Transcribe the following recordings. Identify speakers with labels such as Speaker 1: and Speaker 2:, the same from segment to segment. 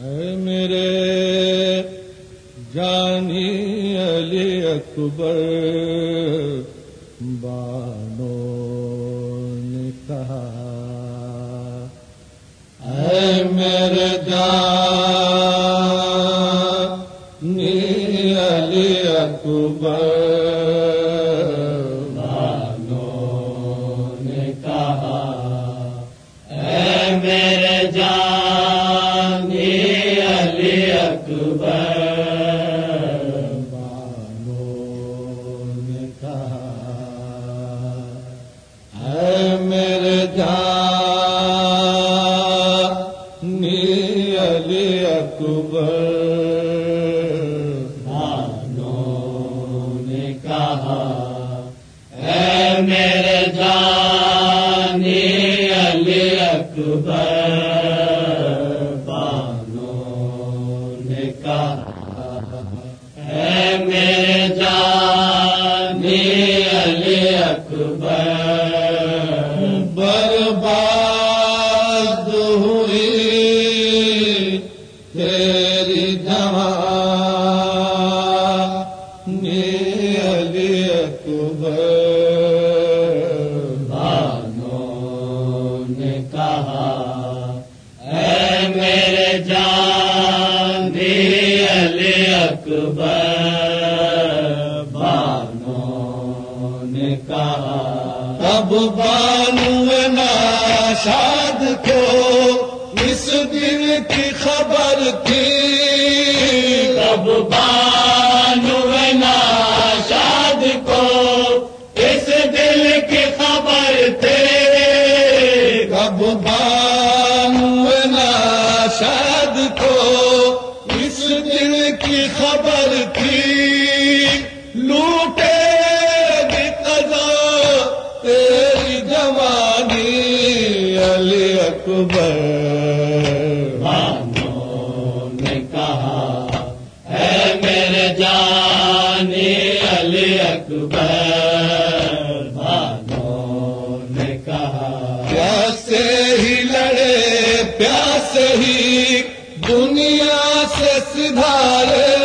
Speaker 1: اے میرے جانی علی اکبر بانو نے کہا اے میرے جانی علی اکبر علی اکبر۔ نے کہا اے میرے جانی علی اکبر۔ نے کہا اے میرے جانی تیری اکبر بانو نے کہا، اے میرے جان علی اکبر بانو نے کہا اب بانو کی خبر تھی؟ لوٹے گی قضا تیری جوانی، علی اکبر۔ نے کہا ہے میرے جانے علی اکبر۔ سدھارے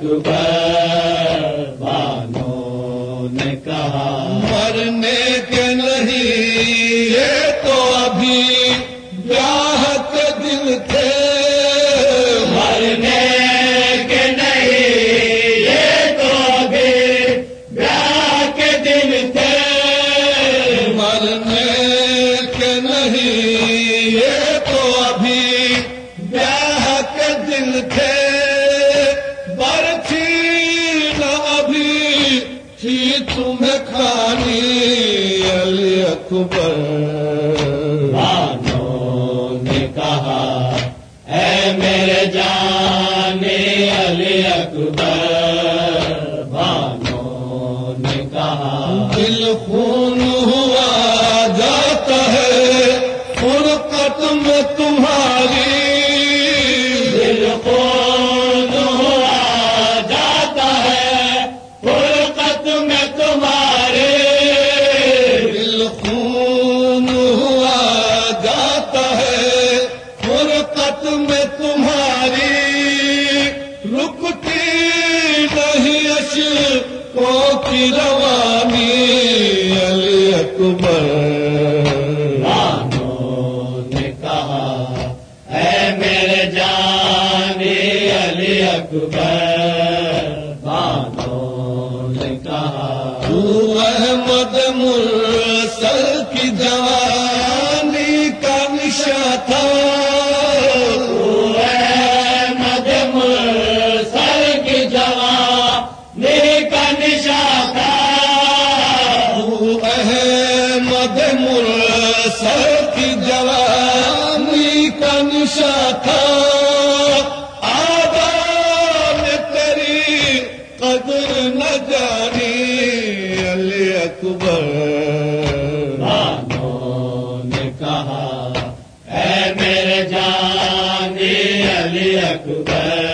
Speaker 1: اکبر بانو نے کہا مرنے کے نہیں یہ تو ابھی گاہک دل تھے اکبر نے کہا اے میرے جانے علی اکبر بانو نے کہا دل خون کی روانی علی اکبر۔ نے کہا اے میرے جانے علی اکبر۔ آداب تیری قدر نہ جانی علی اکبر۔
Speaker 2: بانوں نے کہا اے میرے جانی علی اکبر۔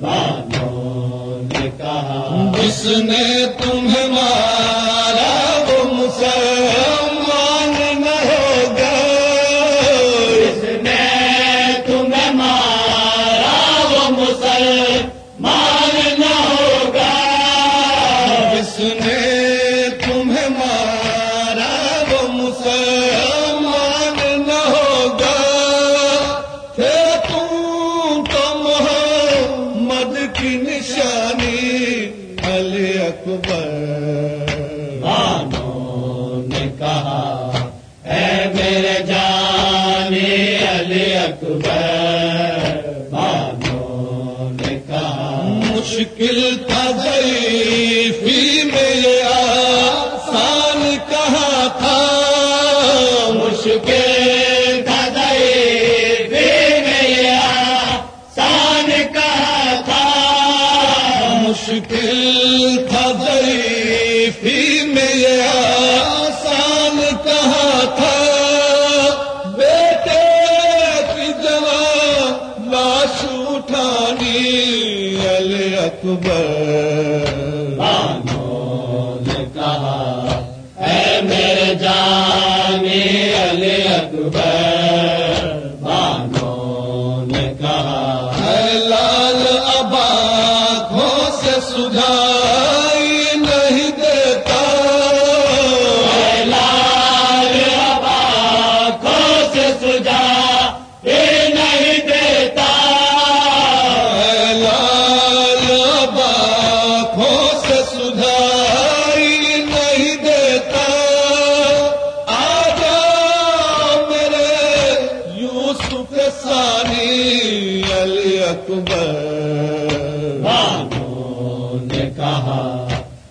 Speaker 2: بانوں نے کہا
Speaker 1: جس نے تمہیں مارا۔ کی نشانی علی اکبر۔
Speaker 2: بانوں نے کہا اے میرے جانی علی اکبر۔ بانوں نے کہا
Speaker 1: مشکل تھا ضعیفی
Speaker 2: مشکل تھا
Speaker 1: ضعیفی میں یہ آسان کہا تھا۔ بیٹے کی جوان لاش اٹھانی علی اکبر۔
Speaker 2: بانوں نے کہا اے میرے جانی علی اکبر۔ بانوں نے کہا۔
Speaker 1: ہے لال سے سدھائی نہیں دیتا۔
Speaker 2: لال آنکھوں سے سجا نہیں دیتا۔
Speaker 1: لال اباکھوں سے سدھائی نہیں دیتا۔ آجا میرے یوسف ثانی علی اکبر۔
Speaker 2: نے کہا،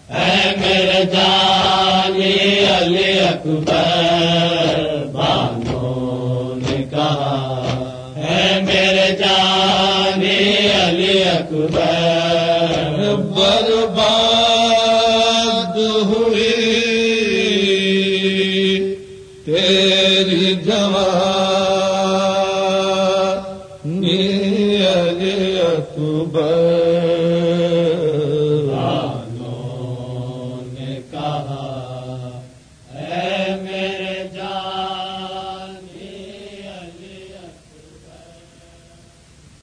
Speaker 2: اے میرے جانی علی اکبر بانو نے کہا، اے میرے جانی علی اکبر،
Speaker 1: برباد ہوئی تیری جوانی علی اکبر۔